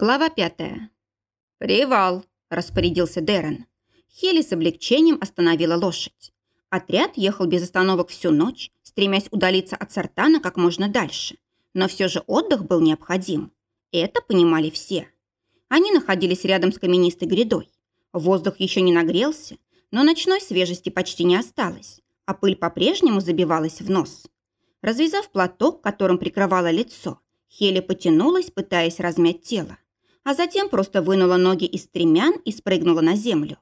Глава пятая. «Привал», – распорядился Дэрон. Хели с облегчением остановила лошадь. Отряд ехал без остановок всю ночь, стремясь удалиться от Сартана как можно дальше. Но все же отдых был необходим. Это понимали все. Они находились рядом с каменистой грядой. Воздух еще не нагрелся, но ночной свежести почти не осталось, а пыль по-прежнему забивалась в нос. Развязав платок, которым прикрывало лицо, Хели потянулась, пытаясь размять тело а затем просто вынула ноги из стремян и спрыгнула на землю.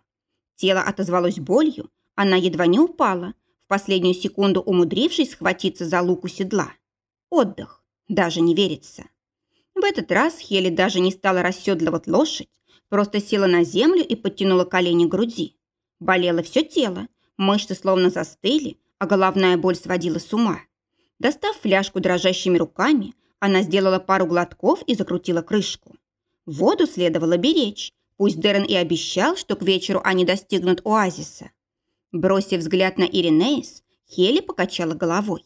Тело отозвалось болью, она едва не упала, в последнюю секунду умудрившись схватиться за лук у седла. Отдых. Даже не верится. В этот раз Хели даже не стала расседлывать лошадь, просто села на землю и подтянула колени к груди. Болело все тело, мышцы словно застыли, а головная боль сводила с ума. Достав фляжку дрожащими руками, она сделала пару глотков и закрутила крышку. Воду следовало беречь, пусть Дэрон и обещал, что к вечеру они достигнут оазиса. Бросив взгляд на Иринеис, Хели покачала головой.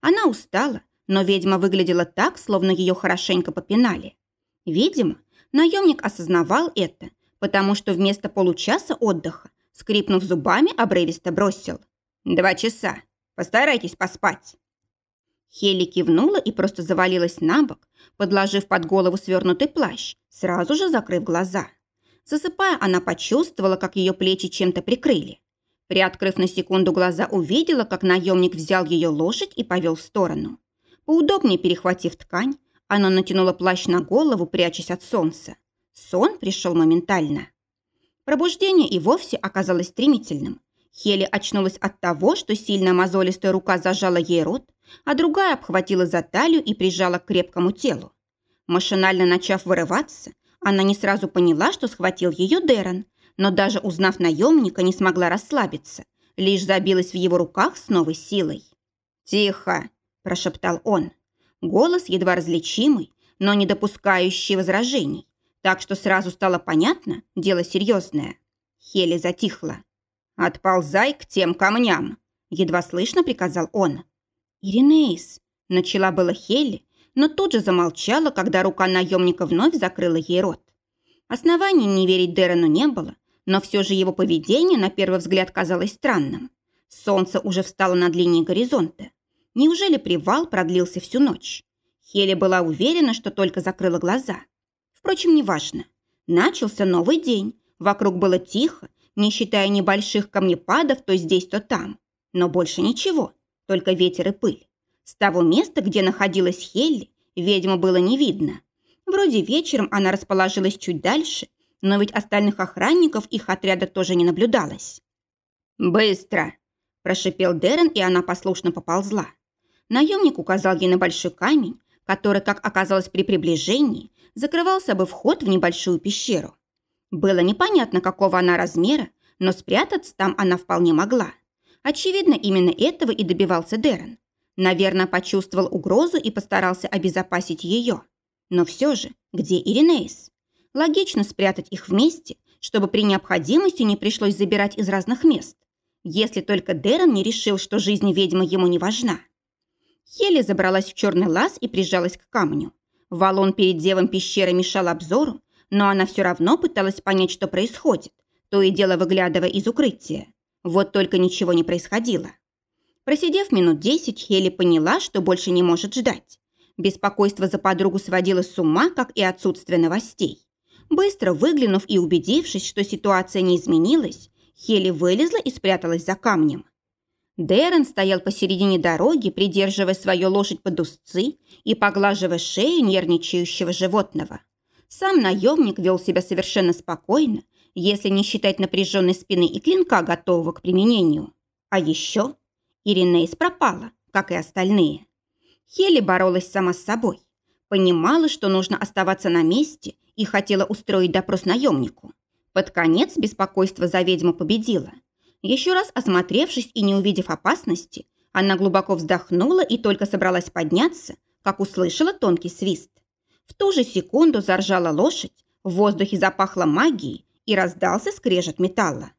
Она устала, но ведьма выглядела так, словно ее хорошенько попинали. Видимо, наемник осознавал это, потому что вместо получаса отдыха, скрипнув зубами, обрывисто бросил. «Два часа. Постарайтесь поспать». Хелли кивнула и просто завалилась на бок, подложив под голову свернутый плащ, сразу же закрыв глаза. Засыпая, она почувствовала, как ее плечи чем-то прикрыли. Приоткрыв на секунду глаза, увидела, как наемник взял ее лошадь и повел в сторону. Поудобнее перехватив ткань, она натянула плащ на голову, прячась от солнца. Сон пришел моментально. Пробуждение и вовсе оказалось стремительным. Хели очнулась от того, что сильная мозолистая рука зажала ей рот, а другая обхватила за талию и прижала к крепкому телу. Машинально начав вырываться, она не сразу поняла, что схватил ее Дэрон, но даже узнав наемника, не смогла расслабиться, лишь забилась в его руках с новой силой. «Тихо!» – прошептал он. Голос едва различимый, но не допускающий возражений, так что сразу стало понятно, дело серьезное. Хели затихла. «Отползай к тем камням!» – едва слышно приказал он. «Иринеис!» – начала было Хелли, но тут же замолчала, когда рука наемника вновь закрыла ей рот. Оснований не верить Дэрону не было, но все же его поведение на первый взгляд казалось странным. Солнце уже встало над линией горизонта. Неужели привал продлился всю ночь? Хелли была уверена, что только закрыла глаза. Впрочем, неважно. Начался новый день. Вокруг было тихо, не считая небольших камнепадов то здесь, то там. Но больше ничего только ветер и пыль. С того места, где находилась Хелли, ведьму было не видно. Вроде вечером она расположилась чуть дальше, но ведь остальных охранников их отряда тоже не наблюдалось. «Быстро!» – прошипел Дерен, и она послушно поползла. Наемник указал ей на большой камень, который, как оказалось при приближении, закрывал собой вход в небольшую пещеру. Было непонятно, какого она размера, но спрятаться там она вполне могла. Очевидно, именно этого и добивался Дэрон. Наверное, почувствовал угрозу и постарался обезопасить ее. Но все же, где Иринеис? Логично спрятать их вместе, чтобы при необходимости не пришлось забирать из разных мест. Если только Дэрон не решил, что жизнь ведьмы ему не важна. Хелли забралась в черный лаз и прижалась к камню. Валон перед девом пещеры мешал обзору, но она все равно пыталась понять, что происходит, то и дело выглядывая из укрытия. Вот только ничего не происходило. Просидев минут десять, Хели поняла, что больше не может ждать. Беспокойство за подругу сводило с ума, как и отсутствие новостей. Быстро выглянув и убедившись, что ситуация не изменилась, Хели вылезла и спряталась за камнем. Дэрон стоял посередине дороги, придерживая свою лошадь под узцы и поглаживая шею нервничающего животного. Сам наемник вел себя совершенно спокойно, если не считать напряженной спины и клинка, готового к применению. А еще Иринейс пропала, как и остальные. Хели боролась сама с собой. Понимала, что нужно оставаться на месте и хотела устроить допрос наемнику. Под конец беспокойство за ведьму победило. Еще раз осмотревшись и не увидев опасности, она глубоко вздохнула и только собралась подняться, как услышала тонкий свист. В ту же секунду заржала лошадь, в воздухе запахло магией, и раздался скрежет металла.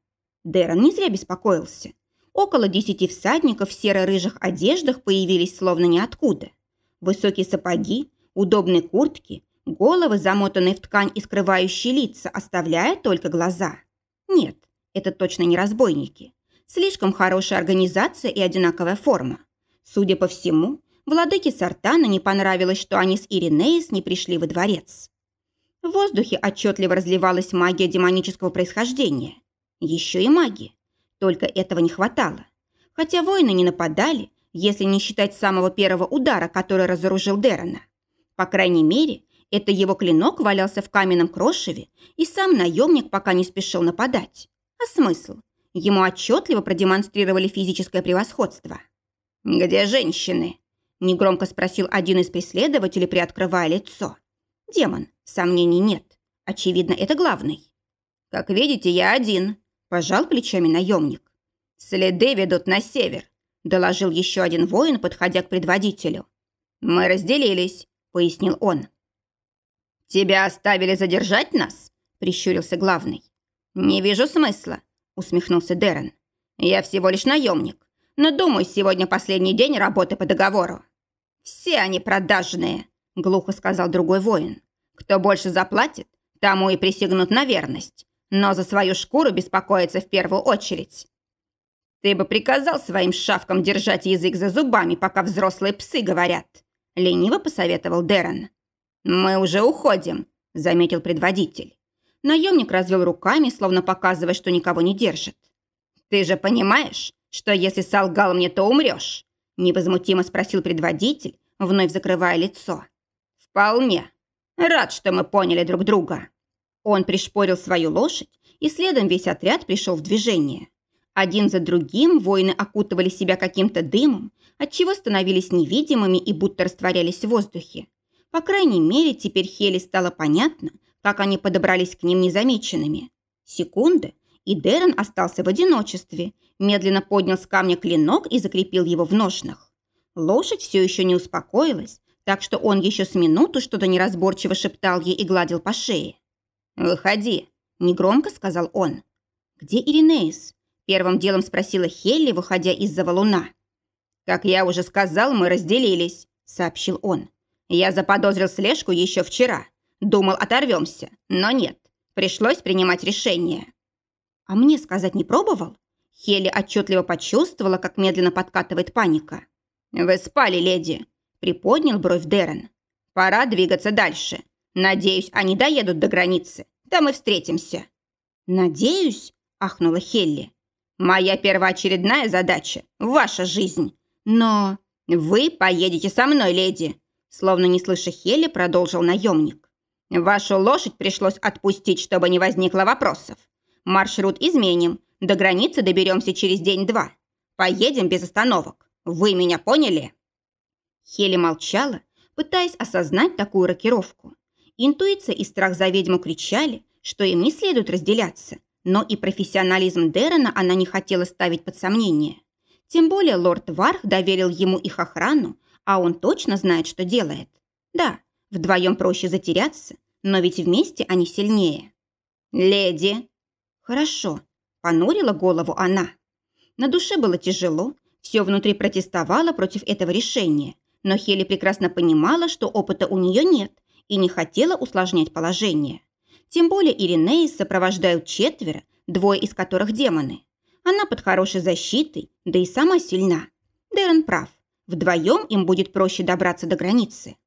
Дэрон не зря беспокоился. Около десяти всадников в серо-рыжих одеждах появились словно ниоткуда. Высокие сапоги, удобные куртки, Головы, замотанные в ткань и скрывающие лица, оставляя только глаза. Нет, это точно не разбойники. Слишком хорошая организация и одинаковая форма. Судя по всему, владыке Сартана не понравилось, что они с Иринеис не пришли во дворец. В воздухе отчетливо разливалась магия демонического происхождения. Еще и магия. Только этого не хватало. Хотя воины не нападали, если не считать самого первого удара, который разоружил Дерона. По крайней мере, это его клинок валялся в каменном крошеве, и сам наемник пока не спешил нападать. А смысл? Ему отчетливо продемонстрировали физическое превосходство. «Где женщины?» – негромко спросил один из преследователей, приоткрывая лицо. «Демон, сомнений нет. Очевидно, это главный». «Как видите, я один», – пожал плечами наемник. «Следы ведут на север», – доложил еще один воин, подходя к предводителю. «Мы разделились», – пояснил он. «Тебя оставили задержать нас?» – прищурился главный. «Не вижу смысла», – усмехнулся Дэрон. «Я всего лишь наемник, но думаю, сегодня последний день работы по договору». «Все они продажные», – глухо сказал другой воин. «Кто больше заплатит, тому и присягнут на верность, но за свою шкуру беспокоиться в первую очередь». «Ты бы приказал своим шавкам держать язык за зубами, пока взрослые псы говорят», – лениво посоветовал Дэрон. «Мы уже уходим», – заметил предводитель. Наемник развел руками, словно показывая, что никого не держит. «Ты же понимаешь, что если солгал мне, то умрешь?» Невозмутимо спросил предводитель, вновь закрывая лицо. «Вполне. Рад, что мы поняли друг друга». Он пришпорил свою лошадь, и следом весь отряд пришел в движение. Один за другим воины окутывали себя каким-то дымом, отчего становились невидимыми и будто растворялись в воздухе. По крайней мере, теперь Хели стало понятно, как они подобрались к ним незамеченными. Секунды, и Дэрон остался в одиночестве, медленно поднял с камня клинок и закрепил его в ножнах. Лошадь все еще не успокоилась, так что он еще с минуту что-то неразборчиво шептал ей и гладил по шее. «Выходи», – негромко сказал он. «Где Иринеис?» – первым делом спросила Хелли, выходя из-за валуна. «Как я уже сказал, мы разделились», – сообщил он. Я заподозрил слежку еще вчера. Думал, оторвемся, но нет. Пришлось принимать решение. А мне сказать не пробовал? Хели отчетливо почувствовала, как медленно подкатывает паника. «Вы спали, леди», – приподнял бровь Дерен. «Пора двигаться дальше. Надеюсь, они доедут до границы. Там и встретимся». «Надеюсь?» – ахнула Хелли. «Моя первоочередная задача – ваша жизнь. Но вы поедете со мной, леди», Словно не слыша Хели, продолжил наемник. «Вашу лошадь пришлось отпустить, чтобы не возникло вопросов. Маршрут изменим. До границы доберемся через день-два. Поедем без остановок. Вы меня поняли?» Хели молчала, пытаясь осознать такую рокировку. Интуиция и страх за ведьму кричали, что им не следует разделяться, но и профессионализм Дерена она не хотела ставить под сомнение. Тем более лорд Варх доверил ему их охрану, а он точно знает, что делает. Да, вдвоем проще затеряться, но ведь вместе они сильнее. «Леди!» «Хорошо», – понурила голову она. На душе было тяжело, все внутри протестовало против этого решения, но Хели прекрасно понимала, что опыта у нее нет и не хотела усложнять положение. Тем более Иринеи сопровождают четверо, двое из которых демоны. Она под хорошей защитой, да и сама сильна. Дэрон прав. Вдвоем им будет проще добраться до границы.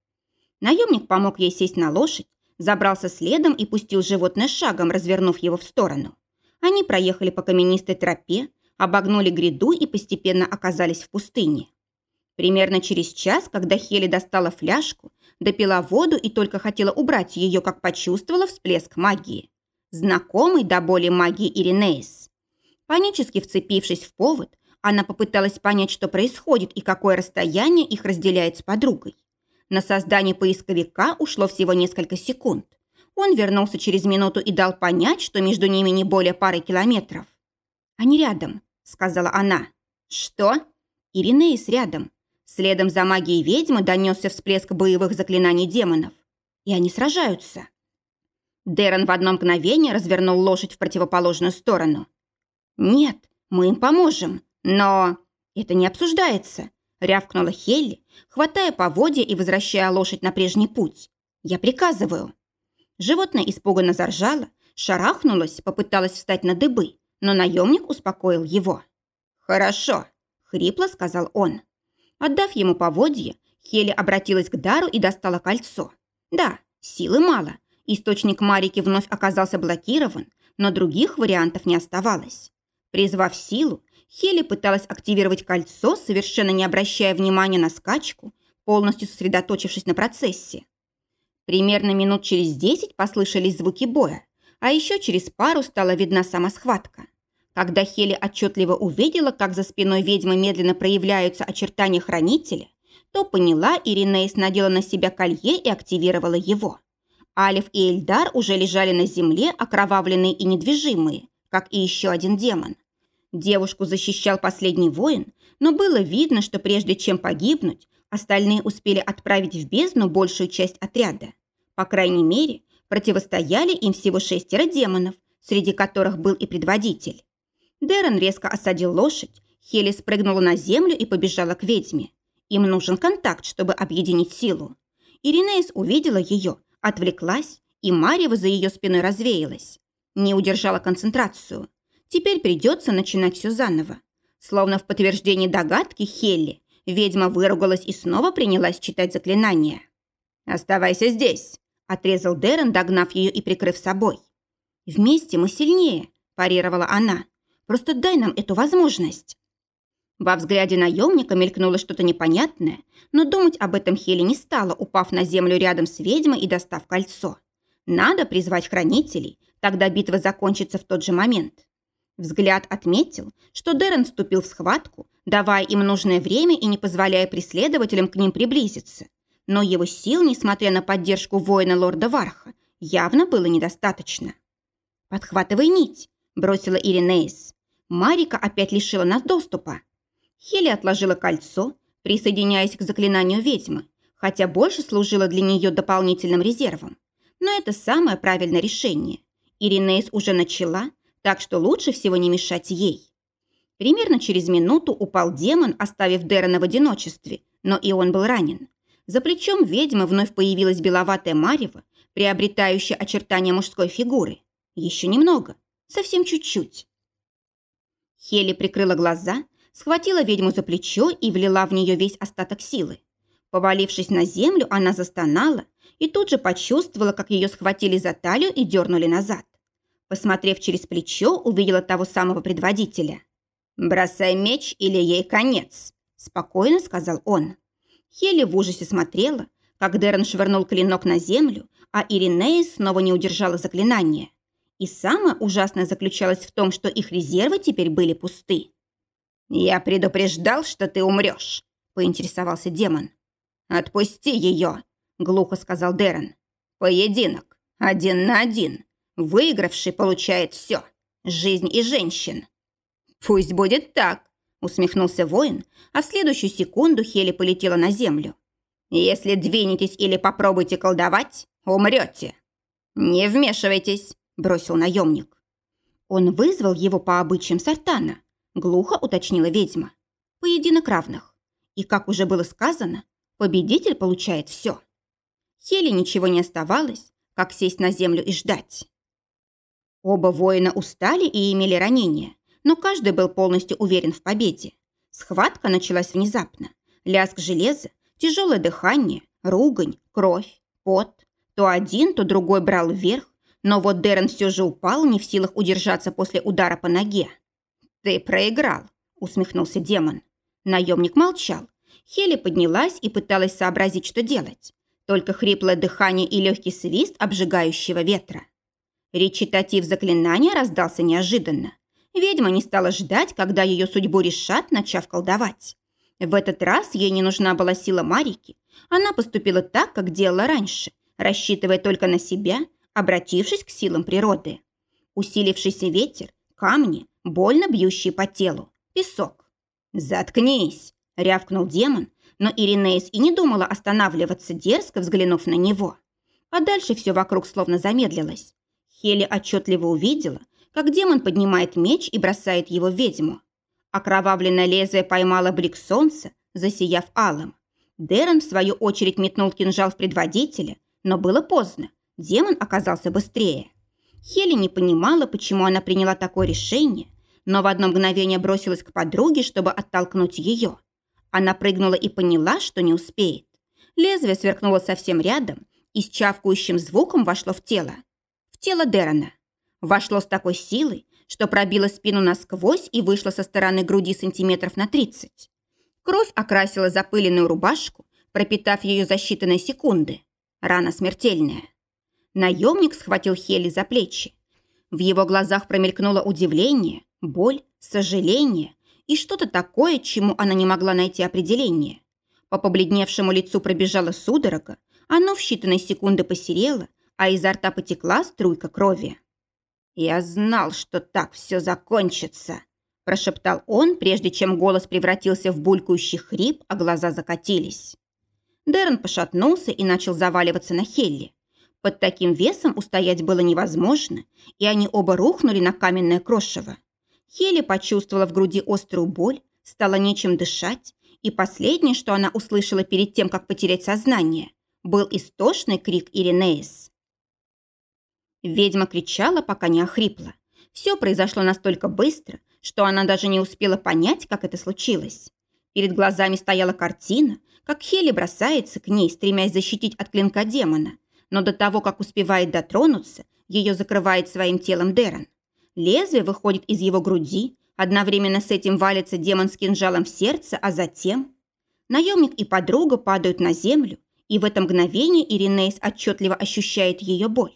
Наемник помог ей сесть на лошадь, забрался следом и пустил животное шагом, развернув его в сторону. Они проехали по каменистой тропе, обогнули гряду и постепенно оказались в пустыне. Примерно через час, когда Хели достала фляжку, допила воду и только хотела убрать ее, как почувствовала всплеск магии. Знакомый до боли магии Иринеис. Панически вцепившись в повод, она попыталась понять, что происходит и какое расстояние их разделяет с подругой. На создание поисковика ушло всего несколько секунд. Он вернулся через минуту и дал понять, что между ними не более пары километров. «Они рядом», — сказала она. «Что?» «Иринеис рядом». Следом за магией ведьмы донесся всплеск боевых заклинаний демонов. И они сражаются. Дэрон в одно мгновение развернул лошадь в противоположную сторону. «Нет, мы им поможем», «Но это не обсуждается», – рявкнула Хелли, хватая поводья и возвращая лошадь на прежний путь. Я приказываю». Животное испуганно заржало, шарахнулось, попыталось встать на дыбы, но наемник успокоил его. «Хорошо», — хрипло сказал он. Отдав ему поводье, Хели обратилась к Дару и достала кольцо. Да, силы мало. Источник Марики вновь оказался блокирован, но других вариантов не оставалось. Призвав силу, Хели пыталась активировать кольцо, совершенно не обращая внимания на скачку, полностью сосредоточившись на процессе. Примерно минут через десять послышались звуки боя, а еще через пару стала видна сама схватка. Когда Хели отчетливо увидела, как за спиной ведьмы медленно проявляются очертания хранителя, то поняла, Иринейс надела на себя колье и активировала его. Алиф и Эльдар уже лежали на земле, окровавленные и недвижимые, как и еще один демон. Девушку защищал последний воин, но было видно, что прежде чем погибнуть, остальные успели отправить в бездну большую часть отряда. По крайней мере, противостояли им всего шестеро демонов, среди которых был и предводитель. Дэрон резко осадил лошадь, Хели спрыгнула на землю и побежала к ведьме. Им нужен контакт, чтобы объединить силу. Иринеис увидела ее, отвлеклась, и Марьева за ее спиной развеялась. Не удержала концентрацию. Теперь придется начинать все заново. Словно в подтверждении догадки Хелли, ведьма выругалась и снова принялась читать заклинания. «Оставайся здесь», – отрезал Дэрон, догнав ее и прикрыв собой. «Вместе мы сильнее», – парировала она. «Просто дай нам эту возможность». Во взгляде наемника мелькнуло что-то непонятное, но думать об этом Хели не стала, упав на землю рядом с ведьмой и достав кольцо. Надо призвать хранителей, тогда битва закончится в тот же момент. Взгляд отметил, что Дэрон вступил в схватку, давая им нужное время и не позволяя преследователям к ним приблизиться. Но его сил, несмотря на поддержку воина лорда Варха, явно было недостаточно. «Подхватывай нить», – бросила Иринеис. «Марика опять лишила нас доступа». Хели отложила кольцо, присоединяясь к заклинанию ведьмы, хотя больше служило для нее дополнительным резервом. Но это самое правильное решение. Иринеис уже начала, так что лучше всего не мешать ей. Примерно через минуту упал демон, оставив Дэрона в одиночестве, но и он был ранен. За плечом ведьмы вновь появилась беловатая марево, приобретающая очертания мужской фигуры. Еще немного, совсем чуть-чуть. Хели прикрыла глаза, схватила ведьму за плечо и влила в нее весь остаток силы. Повалившись на землю, она застонала и тут же почувствовала, как ее схватили за талию и дернули назад. Посмотрев через плечо, увидела того самого предводителя. «Бросай меч, или ей конец», – спокойно сказал он. Хели в ужасе смотрела, как Дерн швырнул клинок на землю, а Иринея снова не удержала заклинание. И самое ужасное заключалось в том, что их резервы теперь были пусты. «Я предупреждал, что ты умрешь», – поинтересовался демон. «Отпусти ее», – глухо сказал Дерен. «Поединок. Один на один. Выигравший получает все. Жизнь и женщин». «Пусть будет так», – усмехнулся воин, а в следующую секунду Хели полетела на землю. «Если двинетесь или попробуйте колдовать, умрете». «Не вмешивайтесь», – бросил наемник. Он вызвал его по обычаям Сартана, Глухо уточнила ведьма. Поединок равных. И, как уже было сказано, победитель получает все. Хеле ничего не оставалось, как сесть на землю и ждать. Оба воина устали и имели ранения, но каждый был полностью уверен в победе. Схватка началась внезапно. Лязг железа, тяжелое дыхание, ругань, кровь, пот. То один, то другой брал вверх, но вот Дерен все же упал, не в силах удержаться после удара по ноге. «Ты проиграл», — усмехнулся демон. Наемник молчал. Хели поднялась и пыталась сообразить, что делать. Только хриплое дыхание и легкий свист обжигающего ветра. Речитатив заклинания раздался неожиданно. Ведьма не стала ждать, когда ее судьбу решат, начав колдовать. В этот раз ей не нужна была сила Марики. Она поступила так, как делала раньше, рассчитывая только на себя, обратившись к силам природы. Усилившийся ветер, камни, больно бьющий по телу. Песок. «Заткнись!» – рявкнул демон, но Иринеис и не думала останавливаться, дерзко взглянув на него. А дальше все вокруг словно замедлилось. Хели отчетливо увидела, как демон поднимает меч и бросает его в ведьму. Окровавленное лезвие поймало блик солнца, засияв алым. Дерен, в свою очередь, метнул кинжал в предводителя, Но было поздно. Демон оказался быстрее. Хели не понимала, почему она приняла такое решение, но в одно мгновение бросилась к подруге, чтобы оттолкнуть ее. Она прыгнула и поняла, что не успеет. Лезвие сверкнуло совсем рядом и с чавкающим звуком вошло в тело. В тело Дерона. Вошло с такой силой, что пробило спину насквозь и вышло со стороны груди сантиметров на 30. Кровь окрасила запыленную рубашку, пропитав ее за считанные секунды. Рана смертельная. Наемник схватил Хели за плечи. В его глазах промелькнуло удивление, боль, сожаление и что-то такое, чему она не могла найти определение. По побледневшему лицу пробежала судорога, оно в считанные секунды посерело, а изо рта потекла струйка крови. «Я знал, что так все закончится», – прошептал он, прежде чем голос превратился в булькающий хрип, а глаза закатились. Дэрон пошатнулся и начал заваливаться на Хелли. Под таким весом устоять было невозможно, и они оба рухнули на каменное крошево. Хелли почувствовала в груди острую боль, стало нечем дышать, и последнее, что она услышала перед тем, как потерять сознание, был истошный крик Иринеис. Ведьма кричала, пока не охрипла. Все произошло настолько быстро, что она даже не успела понять, как это случилось. Перед глазами стояла картина, как Хели бросается к ней, стремясь защитить от клинка демона, но до того, как успевает дотронуться, ее закрывает своим телом Дерон. Лезвие выходит из его груди, одновременно с этим валится демон с кинжалом в сердце, а затем... Наемник и подруга падают на землю, и в это мгновение Иринейс отчетливо ощущает ее боль.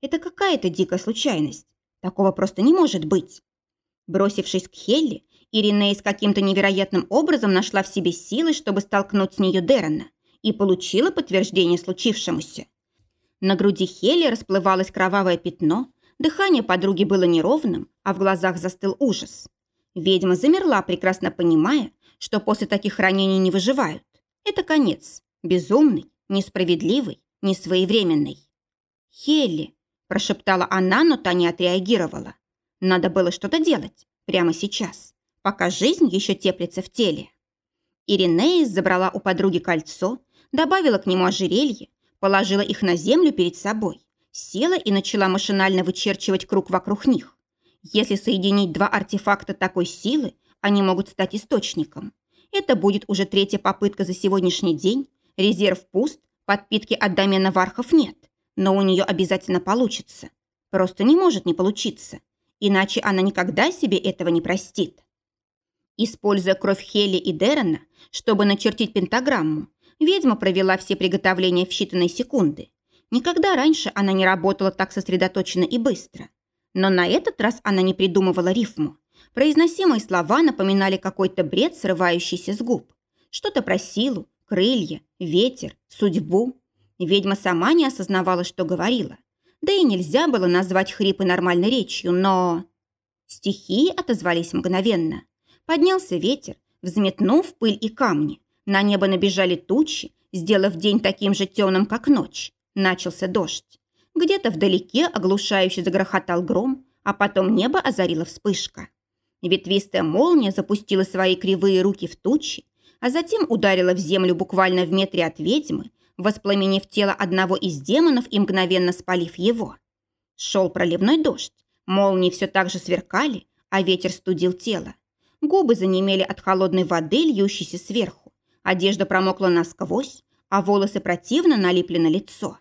Это какая-то дикая случайность. Такого просто не может быть. Бросившись к Хелли, Иринейс каким-то невероятным образом нашла в себе силы, чтобы столкнуть с нее Дерона, и получила подтверждение случившемуся. На груди Хели расплывалось кровавое пятно, дыхание подруги было неровным, а в глазах застыл ужас. Ведьма замерла, прекрасно понимая, что после таких ранений не выживают. Это конец. Безумный, несправедливый, несвоевременный. «Хелли!» – прошептала она, но та не отреагировала. Надо было что-то делать прямо сейчас, пока жизнь еще теплится в теле. Иринеис забрала у подруги кольцо, добавила к нему ожерелье, положила их на землю перед собой, села и начала машинально вычерчивать круг вокруг них. Если соединить два артефакта такой силы, они могут стать источником. Это будет уже третья попытка за сегодняшний день. Резерв пуст, подпитки от домена вархов нет. Но у нее обязательно получится. Просто не может не получиться. Иначе она никогда себе этого не простит. Используя кровь Хелли и Дерена, чтобы начертить пентаграмму, Ведьма провела все приготовления в считанные секунды. Никогда раньше она не работала так сосредоточенно и быстро. Но на этот раз она не придумывала рифму. Произносимые слова напоминали какой-то бред, срывающийся с губ. Что-то про силу, крылья, ветер, судьбу. Ведьма сама не осознавала, что говорила. Да и нельзя было назвать хрипы нормальной речью, но... Стихии отозвались мгновенно. Поднялся ветер, взметнув пыль и камни, на небо набежали тучи, сделав день таким же темным, как ночь. Начался дождь. Где-то вдалеке оглушающе загрохотал гром, а потом небо озарила вспышка. Ветвистая молния запустила свои кривые руки в тучи, а затем ударила в землю буквально в метре от ведьмы, воспламенив тело одного из демонов и мгновенно спалив его. Шел проливной дождь, молнии все так же сверкали, а ветер студил тело. Губы занемели от холодной воды, льющейся сверху. Одежда промокла насквозь, а волосы противно налипли на лицо.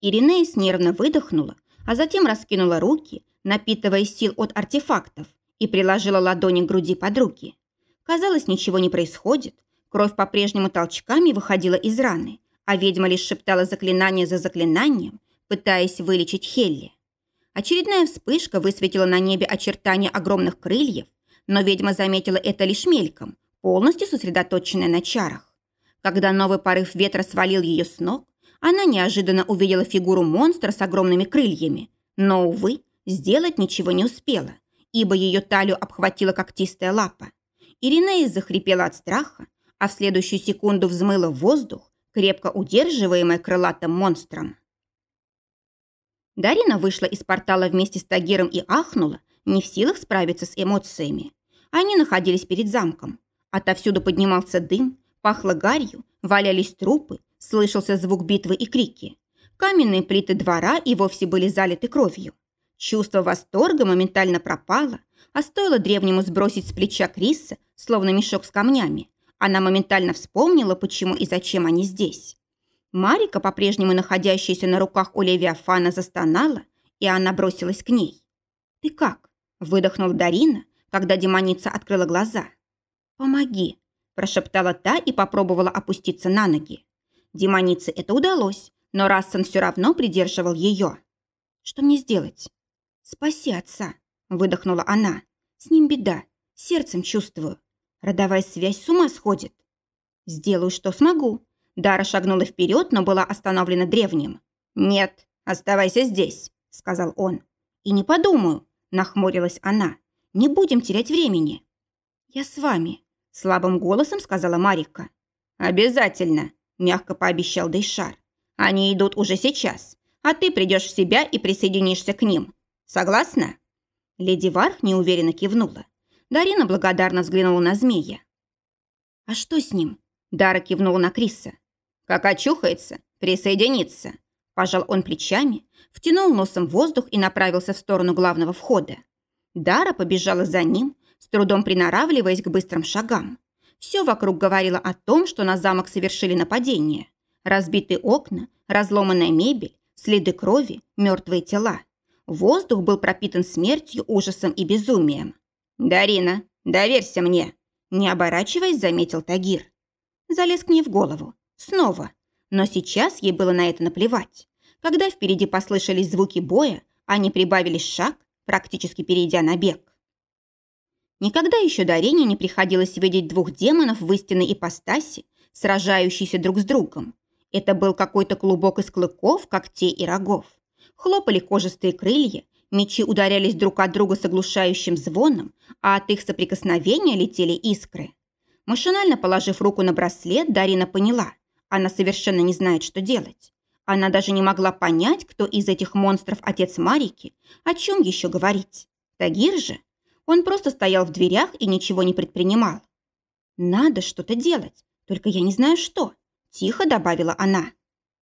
Иринеис нервно выдохнула, а затем раскинула руки, напитывая сил от артефактов, и приложила ладони к груди подруги. Казалось, ничего не происходит. Кровь по-прежнему толчками выходила из раны, а ведьма лишь шептала заклинание за заклинанием, пытаясь вылечить Хелли. Очередная вспышка высветила на небе очертания огромных крыльев, но ведьма заметила это лишь мельком, полностью сосредоточенная на чарах. Когда новый порыв ветра свалил ее с ног, она неожиданно увидела фигуру монстра с огромными крыльями, но, увы, сделать ничего не успела, ибо ее талию обхватила когтистая лапа. Иринея захрипела от страха, а в следующую секунду взмыла в воздух, крепко удерживаемая крылатым монстром. Дарина вышла из портала вместе с Тагиром и ахнула, не в силах справиться с эмоциями. Они находились перед замком. Отовсюду поднимался дым, пахло гарью, валялись трупы, слышался звук битвы и крики. Каменные плиты двора и вовсе были залиты кровью. Чувство восторга моментально пропало, а стоило древнему сбросить с плеча Криса, словно мешок с камнями, она моментально вспомнила, почему и зачем они здесь. Марика, по-прежнему находящаяся на руках у Левиафана, застонала, и она бросилась к ней. «Ты как?» – выдохнула Дарина, когда демоница открыла глаза. «Помоги», – прошептала та и попробовала опуститься на ноги. Демонице это удалось, но Рассан все равно придерживал ее. «Что мне сделать?» «Спаси отца», – выдохнула она. «С ним беда. Сердцем чувствую. Родовая связь с ума сходит». «Сделаю, что смогу». Дара шагнула вперед, но была остановлена древним. «Нет, оставайся здесь», – сказал он. «И не подумаю», – нахмурилась она. «Не будем терять времени». «Я с вами», – слабым голосом сказала Марика. «Обязательно», – мягко пообещал Дейшар. «Они идут уже сейчас, а ты придешь в себя и присоединишься к ним. Согласна?» Леди Варх неуверенно кивнула. Дарина благодарно взглянула на змея. «А что с ним?» Дара кивнула на Криса. «Как очухается, присоединится». Пожал он плечами, втянул носом воздух и направился в сторону главного входа. Дара побежала за ним, с трудом приноравливаясь к быстрым шагам. Все вокруг говорило о том, что на замок совершили нападение. Разбитые окна, разломанная мебель, следы крови, мертвые тела. Воздух был пропитан смертью, ужасом и безумием. «Дарина, доверься мне!» Не оборачиваясь, заметил Тагир. Залез к ней в голову. Снова. Но сейчас ей было на это наплевать. Когда впереди послышались звуки боя, они прибавили шаг, практически перейдя на бег. Никогда еще Дарине не приходилось видеть двух демонов в истинной ипостаси, сражающиеся друг с другом. Это был какой-то клубок из клыков, когтей и рогов. Хлопали кожистые крылья, мечи ударялись друг от друга с оглушающим звоном, а от их соприкосновения летели искры. Машинально положив руку на браслет, Дарина поняла, она совершенно не знает, что делать. Она даже не могла понять, кто из этих монстров отец Марики, о чем еще говорить. Тагир же? Он просто стоял в дверях и ничего не предпринимал. «Надо что-то делать, только я не знаю что», – тихо добавила она.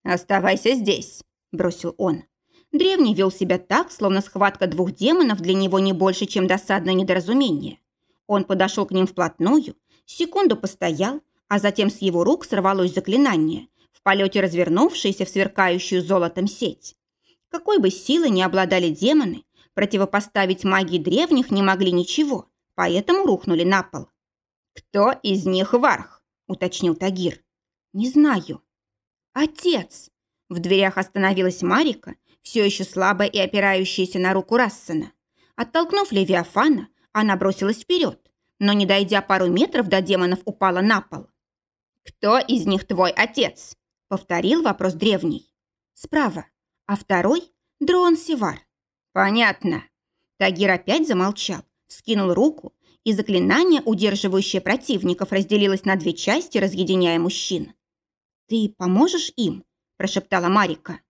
«Оставайся здесь», – бросил он. Древний вел себя так, словно схватка двух демонов для него не больше, чем досадное недоразумение. Он подошел к ним вплотную, секунду постоял, а затем с его рук сорвалось заклинание, в полете развернувшееся в сверкающую золотом сеть. Какой бы силой ни обладали демоны, противопоставить магии древних не могли ничего, поэтому рухнули на пол. «Кто из них варх?» – уточнил Тагир. «Не знаю». «Отец!» В дверях остановилась Марика все еще слабая и опирающаяся на руку Рассена. Оттолкнув Левиафана, она бросилась вперед, но, не дойдя пару метров до демонов, упала на пол. «Кто из них твой отец?» — повторил вопрос древний. «Справа, а второй — Дрон Севар». «Понятно». Тагир опять замолчал, скинул руку, и заклинание, удерживающее противников, разделилось на две части, разъединяя мужчин. «Ты поможешь им?» – прошептала Марика.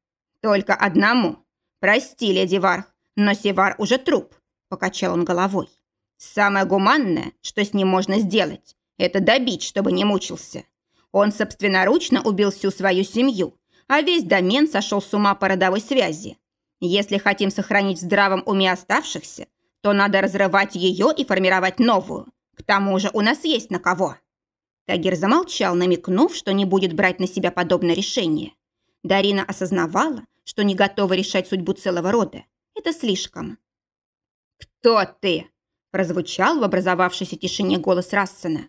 «Только одному. Прости, леди Варх, но Севар уже труп», – покачал он головой. «Самое гуманное, что с ним можно сделать, это добить, чтобы не мучился. Он собственноручно убил всю свою семью, а весь домен сошел с ума по родовой связи. Если хотим сохранить здравом уме оставшихся, то надо разрывать ее и формировать новую. К тому же у нас есть на кого». Тагир замолчал, намекнув, что не будет брать на себя подобное решение. Дарина осознавала, что не готова решать судьбу целого рода. Это слишком. «Кто ты?» – прозвучал в образовавшейся тишине голос Рассена.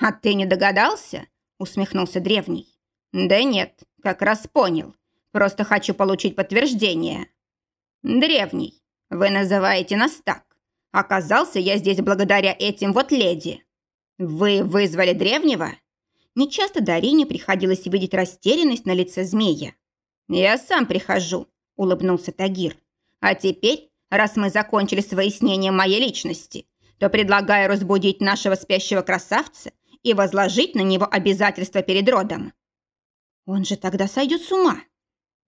«А ты не догадался?» – усмехнулся древний. «Да нет, как раз понял. Просто хочу получить подтверждение». «Древний, вы называете нас так. Оказался я здесь благодаря этим вот леди. Вы вызвали древнего?» Нечасто Дарине приходилось видеть растерянность на лице змея. «Я сам прихожу», – улыбнулся Тагир. «А теперь, раз мы закончили с выяснением моей личности, то предлагаю разбудить нашего спящего красавца и возложить на него обязательства перед родом». «Он же тогда сойдет с ума».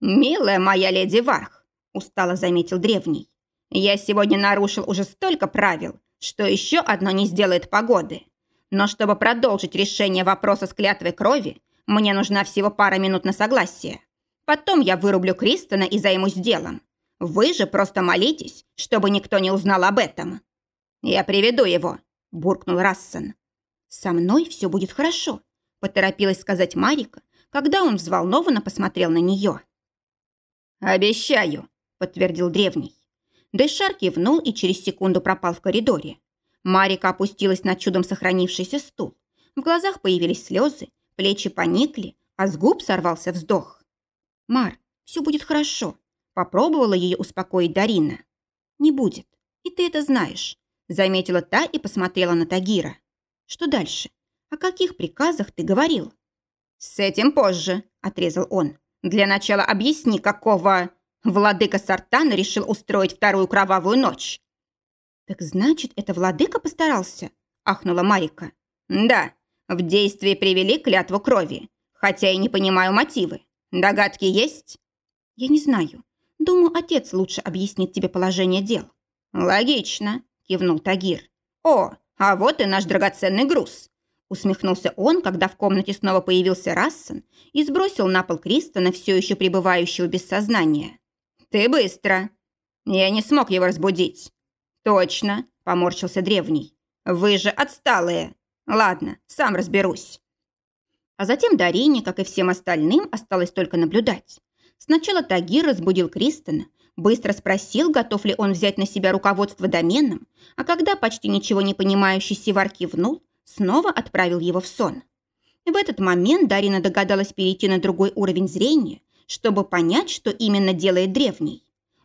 «Милая моя леди Варх», – устало заметил древний. «Я сегодня нарушил уже столько правил, что еще одно не сделает погоды. Но чтобы продолжить решение вопроса с клятвой крови, мне нужна всего пара минут на согласие. Потом я вырублю Кристона и займусь делом. Вы же просто молитесь, чтобы никто не узнал об этом. Я приведу его, буркнул Рассен. Со мной все будет хорошо, поторопилась сказать Марика, когда он взволнованно посмотрел на нее. «Обещаю», — подтвердил древний. Дэшар кивнул и через секунду пропал в коридоре. Марика опустилась на чудом сохранившийся стул. В глазах появились слезы, плечи поникли, а с губ сорвался вздох. «Мар, все будет хорошо», — попробовала ее успокоить Дарина. «Не будет, и ты это знаешь», — заметила та и посмотрела на Тагира. «Что дальше? О каких приказах ты говорил?» «С этим позже», — отрезал он. «Для начала объясни, какого...» Владыка Сартана решил устроить вторую кровавую ночь. «Так значит, это владыка постарался?» – ахнула Марика. «Да, в действие привели клятву крови, хотя и не понимаю мотивы. Догадки есть?» «Я не знаю. Думаю, отец лучше объяснит тебе положение дел». «Логично», – кивнул Тагир. «О, а вот и наш драгоценный груз. Усмехнулся он, когда в комнате снова появился Рассен и сбросил на пол Кристона, все еще пребывающего без сознания. «Ты быстро!» «Я не смог его разбудить». «Точно!» – поморщился древний. «Вы же отсталые!» «Ладно, сам разберусь». А затем Дарине, как и всем остальным, осталось только наблюдать. Сначала Тагир разбудил Кристона, быстро спросил, готов ли он взять на себя руководство доменом, а когда почти ничего не понимающий Сивар кивнул, снова отправил его в сон. В этот момент Дарина догадалась перейти на другой уровень зрения, чтобы понять, что именно делает древний.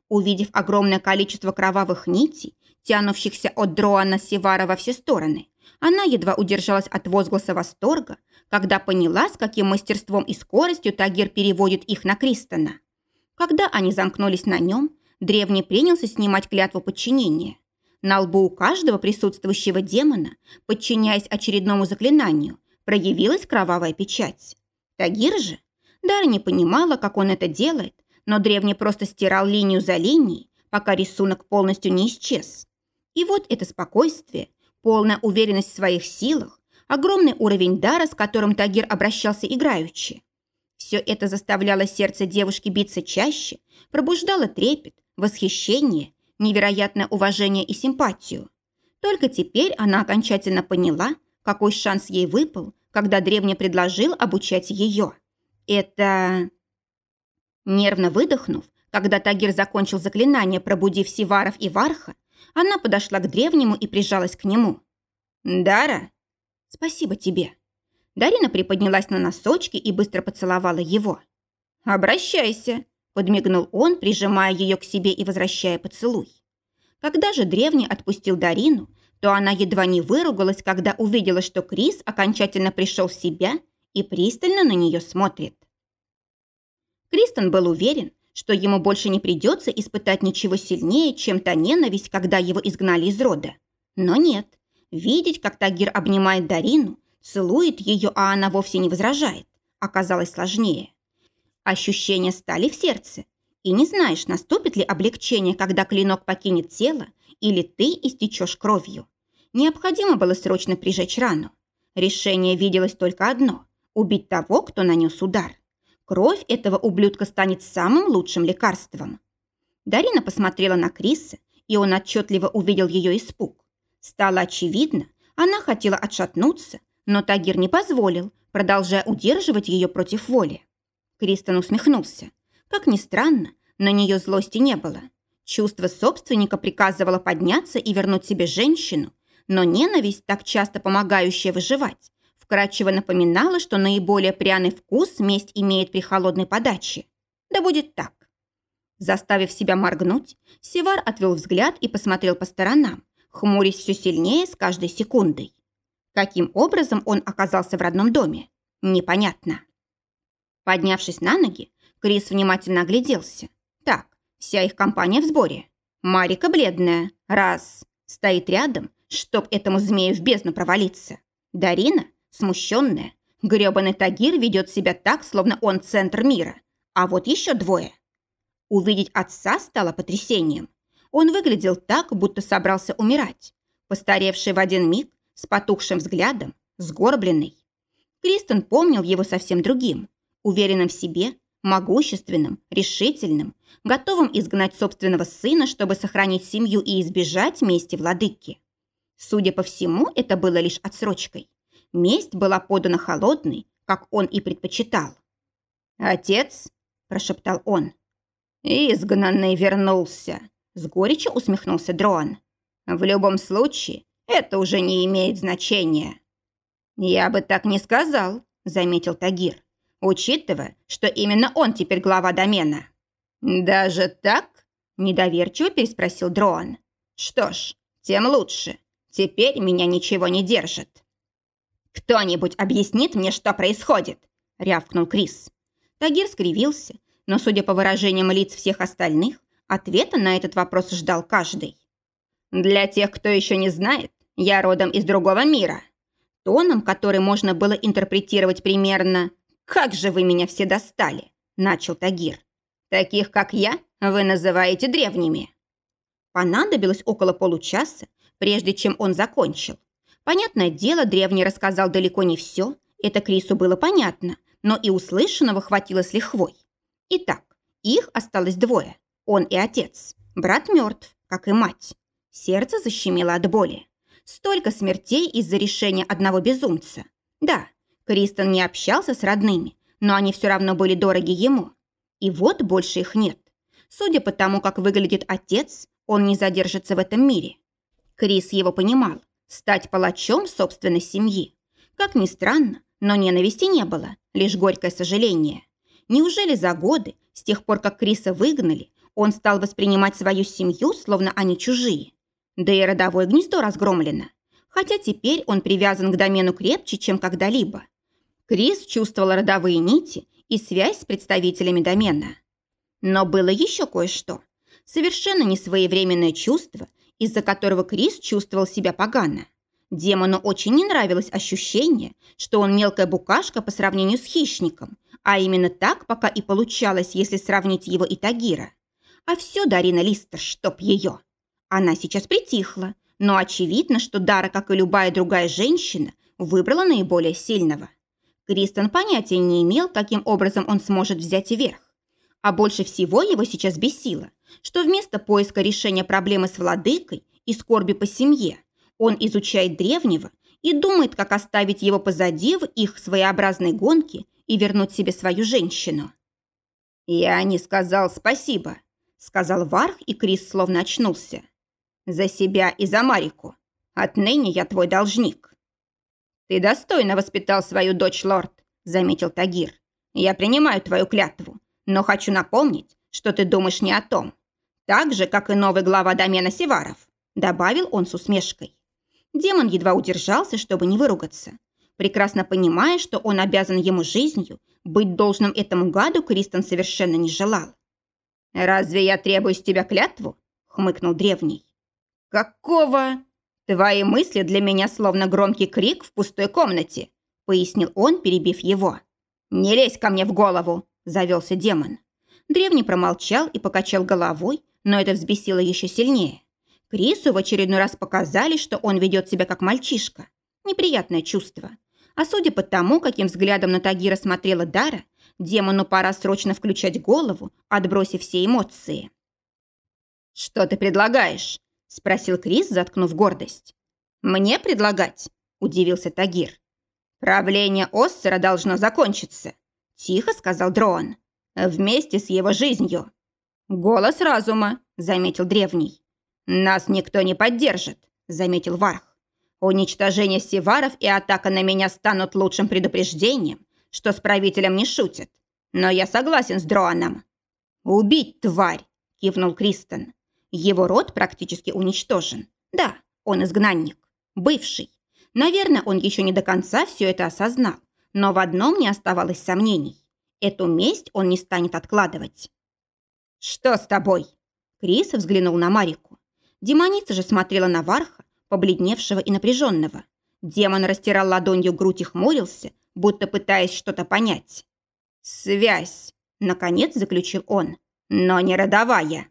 Увидев огромное количество кровавых нитей, тянувшихся от Дроана Севара во все стороны, она едва удержалась от возгласа восторга, когда поняла, с каким мастерством и скоростью Тагир переводит их на Кристона. Когда они замкнулись на нем, древний принялся снимать клятву подчинения. На лбу у каждого присутствующего демона, подчиняясь очередному заклинанию, проявилась кровавая печать. Тагир же? Дара не понимала, как он это делает, но древний просто стирал линию за линией, пока рисунок полностью не исчез. И вот это спокойствие, полная уверенность в своих силах, огромный уровень дара, с которым Тагир обращался играючи. Все это заставляло сердце девушки биться чаще, пробуждало трепет, восхищение невероятное уважение и симпатию. Только теперь она окончательно поняла, какой шанс ей выпал, когда древний предложил обучать ее. Это... Нервно выдохнув, когда Тагир закончил заклинание, пробудив Сиваров и Варха, она подошла к древнему и прижалась к нему. «Дара?» «Спасибо тебе». Дарина приподнялась на носочки и быстро поцеловала его. «Обращайся», Подмигнул он, прижимая ее к себе и возвращая поцелуй. Когда же древний отпустил Дарину, то она едва не выругалась, когда увидела, что Крис окончательно пришел в себя и пристально на нее смотрит. Кристен был уверен, что ему больше не придется испытать ничего сильнее, чем та ненависть, когда его изгнали из рода. Но нет. Видеть, как Тагир обнимает Дарину, целует ее, а она вовсе не возражает, оказалось сложнее. Ощущения стали в сердце. И не знаешь, наступит ли облегчение, когда клинок покинет тело, или ты истечешь кровью. Необходимо было срочно прижечь рану. Решение виделось только одно – убить того, кто нанес удар. Кровь этого ублюдка станет самым лучшим лекарством. Дарина посмотрела на Криса, и он отчетливо увидел ее испуг. Стало очевидно, она хотела отшатнуться, но Тагир не позволил, продолжая удерживать ее против воли. Кристен усмехнулся. Как ни странно, на нее злости не было. Чувство собственника приказывало подняться и вернуть себе женщину, но ненависть, так часто помогающая выживать, вкратчиво напоминала, что наиболее пряный вкус месть имеет при холодной подаче. Да будет так. Заставив себя моргнуть, Севар отвел взгляд и посмотрел по сторонам, хмурясь все сильнее с каждой секундой. Каким образом он оказался в родном доме? Непонятно. Поднявшись на ноги, Крис внимательно огляделся. Так, вся их компания в сборе. Марика бледная. Раз. Стоит рядом, чтоб этому змею в бездну провалиться. Дарина, смущенная. Грёбаный Тагир ведет себя так, словно он центр мира. А вот еще двое. Увидеть отца стало потрясением. Он выглядел так, будто собрался умирать. Постаревший в один миг, с потухшим взглядом, сгорбленный. Кристен помнил его совсем другим уверенным в себе, могущественным, решительным, готовым изгнать собственного сына, чтобы сохранить семью и избежать мести владыки. Судя по всему, это было лишь отсрочкой. Месть была подана холодной, как он и предпочитал. «Отец?» – прошептал он. «Изгнанный вернулся», – с горечью усмехнулся Дрон. «В любом случае, это уже не имеет значения». «Я бы так не сказал», – заметил Тагир, учитывая, что именно он теперь глава домена. «Даже так?» – недоверчиво переспросил Дрон. «Что ж, тем лучше. Теперь меня ничего не держит». «Кто-нибудь объяснит мне, что происходит?» – рявкнул Крис. Тагир скривился, но, судя по выражениям лиц всех остальных, ответа на этот вопрос ждал каждый. «Для тех, кто еще не знает, я родом из другого мира». Тоном, который можно было интерпретировать примерно «Как же вы меня все достали!» – начал Тагир. «Таких, как я, вы называете древними». Понадобилось около получаса, прежде чем он закончил. Понятное дело, древний рассказал далеко не все, это Крису было понятно, но и услышанного хватило с лихвой. Итак, их осталось двое. Он и отец. Брат мертв, как и мать. Сердце защемило от боли. Столько смертей из-за решения одного безумца. Да, Кристен не общался с родными, но они все равно были дороги ему. И вот больше их нет. Судя по тому, как выглядит отец, он не задержится в этом мире. Крис его понимал. Стать палачом собственной семьи. Как ни странно, но ненависти не было, лишь горькое сожаление. Неужели за годы, с тех пор, как Криса выгнали, он стал воспринимать свою семью, словно они чужие? Да и родовое гнездо разгромлено. Хотя теперь он привязан к домену крепче, чем когда-либо. Крис чувствовал родовые нити и связь с представителями домена. Но было еще кое-что. Совершенно несвоевременное чувство, из-за которого Крис чувствовал себя погано. Демону очень не нравилось ощущение, что он мелкая букашка по сравнению с хищником, а именно так пока и получалось, если сравнить его и Тагира. А все Дарина Листер, чтоб ее. Она сейчас притихла, но очевидно, что Дара, как и любая другая женщина, выбрала наиболее сильного. Кристен понятия не имел, каким образом он сможет взять верх. А больше всего его сейчас бесило, что вместо поиска решения проблемы с владыкой и скорби по семье, он изучает древнего и думает, как оставить его позади в их своеобразной гонке и вернуть себе свою женщину. «Я не сказал спасибо», — сказал Варх, и Крис словно очнулся. «За себя и за Марику. Отныне я твой должник». «Ты достойно воспитал свою дочь, лорд», — заметил Тагир. «Я принимаю твою клятву, но хочу напомнить, что ты думаешь не о том. Так же, как и новый глава домена Севаров», — добавил он с усмешкой. Демон едва удержался, чтобы не выругаться. Прекрасно понимая, что он обязан ему жизнью, быть должным этому гаду Кристен совершенно не желал. «Разве я требую с тебя клятву?» — хмыкнул древний. «Какого?» «Твои мысли для меня словно громкий крик в пустой комнате», — пояснил он, перебив его. «Не лезь ко мне в голову!» — завелся демон. Древний промолчал и покачал головой, но это взбесило еще сильнее. Крису в очередной раз показали, что он ведет себя как мальчишка. Неприятное чувство. А судя по тому, каким взглядом на Тагира смотрела Дара, демону пора срочно включать голову, отбросив все эмоции. «Что ты предлагаешь?» – спросил Крис, заткнув гордость. «Мне предлагать?» – удивился Тагир. «Правление Оссера должно закончиться», – тихо сказал Дроан. «Вместе с его жизнью». «Голос разума», – заметил древний. «Нас никто не поддержит», – заметил Варх. «Уничтожение севаров и атака на меня станут лучшим предупреждением, что с правителем не шутят. Но я согласен с Дроаном». «Убить, тварь!» – кивнул Кристен. Его род практически уничтожен. Да, он изгнанник. Бывший. Наверное, он еще не до конца все это осознал. Но в одном не оставалось сомнений. Эту месть он не станет откладывать. «Что с тобой?» Крис взглянул на Марику. Демоница же смотрела на Варха, побледневшего и напряженного. Демон растирал ладонью грудь и хмурился, будто пытаясь что-то понять. «Связь!» – наконец заключил он. «Но не родовая!»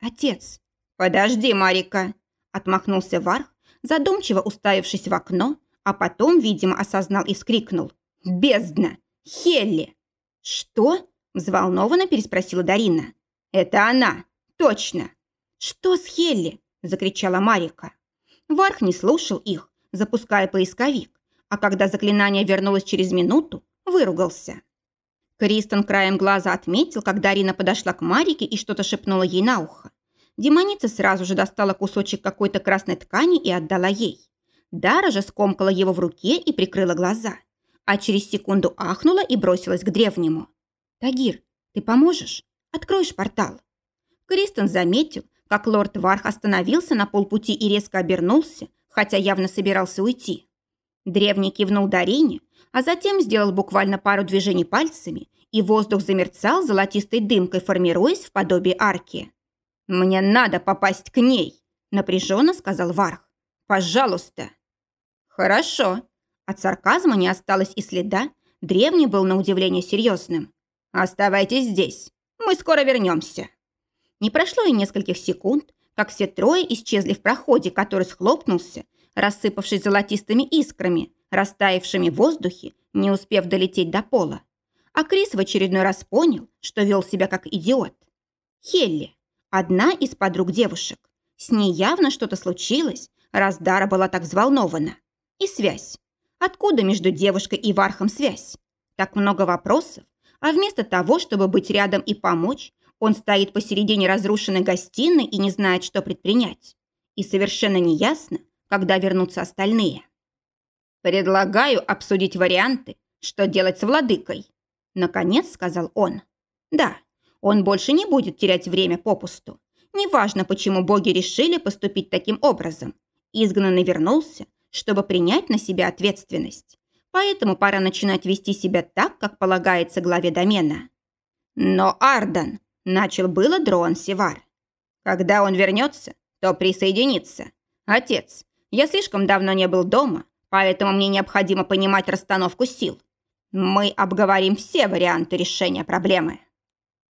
«Отец!» «Подожди, Марика!» – отмахнулся Варх, задумчиво уставившись в окно, а потом, видимо, осознал и вскрикнул. «Бездна! Хелли!» «Что?» – Взволнованно переспросила Дарина. «Это она! Точно!» «Что с Хелли?» – закричала Марика. Варх не слушал их, запуская поисковик, а когда заклинание вернулось через минуту, выругался. Кристен краем глаза отметил, как Дарина подошла к Марике и что-то шепнула ей на ухо. Демоница сразу же достала кусочек какой-то красной ткани и отдала ей. Дара же скомкала его в руке и прикрыла глаза, а через секунду ахнула и бросилась к древнему. «Тагир, ты поможешь? Откроешь портал?» Кристен заметил, как лорд Варх остановился на полпути и резко обернулся, хотя явно собирался уйти. Древний кивнул Дарине, а затем сделал буквально пару движений пальцами, и воздух замерцал золотистой дымкой, формируясь в подобие арки. «Мне надо попасть к ней», – напряженно сказал Варх. «Пожалуйста». «Хорошо». От сарказма не осталось и следа. Древний был на удивление серьезным. «Оставайтесь здесь. Мы скоро вернемся». Не прошло и нескольких секунд, как все трое исчезли в проходе, который схлопнулся, рассыпавшись золотистыми искрами, растаявшими в воздухе, не успев долететь до пола. А Крис в очередной раз понял, что вел себя как идиот. Хелли, одна из подруг девушек. С ней явно что-то случилось, раз Дара была так взволнована. И связь. Откуда между девушкой и Вархом связь? Так много вопросов, а вместо того, чтобы быть рядом и помочь, он стоит посередине разрушенной гостиной и не знает, что предпринять. И совершенно неясно, когда вернутся остальные. «Предлагаю обсудить варианты, что делать с владыкой», – наконец сказал он. «Да, он больше не будет терять время попусту. Неважно, почему боги решили поступить таким образом. Изгнанный вернулся, чтобы принять на себя ответственность. Поэтому пора начинать вести себя так, как полагается главе домена. Но Ардан, начал было Дроан Севар. Когда он вернется, то присоединится. Отец, я слишком давно не был дома, поэтому мне необходимо понимать расстановку сил. Мы обговорим все варианты решения проблемы.